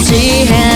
she had